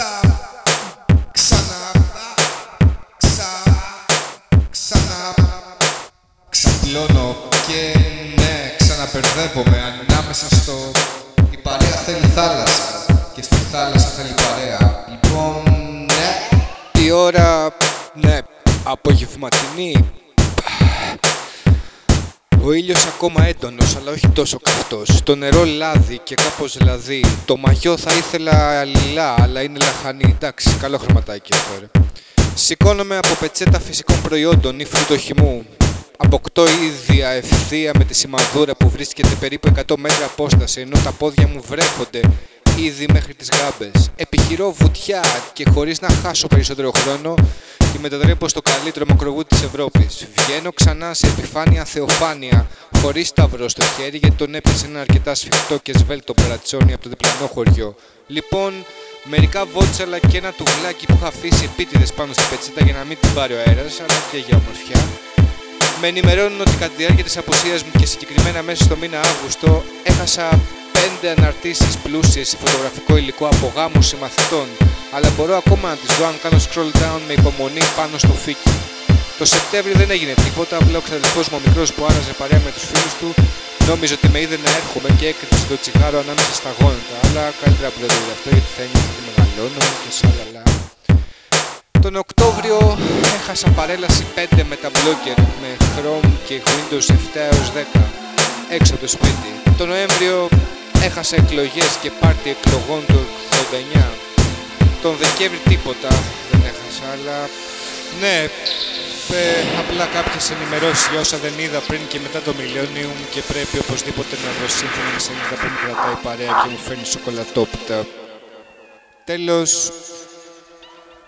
Ξανά, ξανά, ξανά. ξαπλώνω και ναι, ξαναπερδεύομαι ανάμεσα στο Η παρέα θέλει θάλασσα και στη θάλασσα θέλει παρέα Λοιπόν, ναι, η ώρα, ναι, απογευματινή ο ήλιος ακόμα έντονος, αλλά όχι τόσο καυτός. Το νερό λάδι και κάπως λαδί. Το μαγιό θα ήθελα λιλά, αλλά είναι λαχανή. Εντάξει, καλό χρωματάκι αυτό, ρε. Σηκώνομαι από πετσέτα φυσικών προϊόντων ή φρουτοχυμού. Αποκτώ ίδια ευθεία με τη σημαδούρα που βρίσκεται περίπου 100 μέτρα απόσταση, ενώ τα πόδια μου βρέχονται ήδη μέχρι τις γάμπες. Επιχειρώ βουτιά και χωρίς να χάσω περισσότερο χρόνο και μετατρέπω στο καλύτερο μακροβούτι της Ευρώπης. Βγαίνω ξανά σε επιφάνεια θεοφάνεια, χωρίς σταυρό στο χέρι γιατί τον έπιασε ένα αρκετά σφιχτό και σβέλτο μπρατσόνι από το διπλανό χωριό. Λοιπόν, μερικά βότσαλα και ένα τουβλάκι που είχα αφήσει επίτηδες πάνω στην πετσέτα για να μην την πάρει ο αέρας, αλλά και για ομορφιά. Με ενημερώνουν ότι κατά τη διάρκεια της αποσίας μου και συγκεκριμένα μέσα στο μήνα Αύγουστο έχασα πέντε αναρτήσεις πλούσιες σε φωτογραφικό υλικό από γάμους συμμαθητών, αλλά μπορώ ακόμα να τις δω αν κάνω scroll down με υπομονή πάνω στο φίκι. Το Σεπτέμβριο δεν έγινε τίποτα, απλά ο ξαδελφός μου ο μικρός που άραζε παρέα με τους φίλους του νόμιζε ότι με είδε να έρχομαι και έκρυψε το τσιγάρο ανάμεσα στα γόνατα, αλλά καλύτερα που δεν το αυτό γιατί θα ένιωθα ότι μεγαλώνω και σάλαλα. Τον Οκτώβριο έχασα παρέλαση 5 με τα blogger με Chrome και Windows 7 έως 10 έξω από το σπίτι. Τον Νοέμβριο έχασα εκλογές και πάρτι εκλογών του 89. Τον Δεκέμβρη τίποτα δεν έχασα, αλλά ναι, ε, απλά κάποιες ενημερώσεις για όσα δεν είδα πριν και μετά το Millennium και πρέπει οπωσδήποτε να δω σύμφωνα με σελίδα που μου κρατάει παρέα και μου φέρνει σοκολατόπιτα. Τέλος,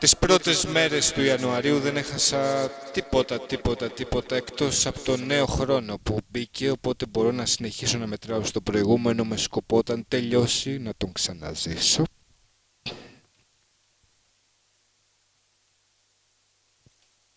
Τις πρώτες μέρες του Ιανουαρίου δεν έχασα τίποτα, τίποτα, τίποτα εκτός από το νέο χρόνο που μπήκε οπότε μπορώ να συνεχίσω να μετράω στο προηγούμενο με σκοπό όταν τελειώσει να τον ξαναζήσω.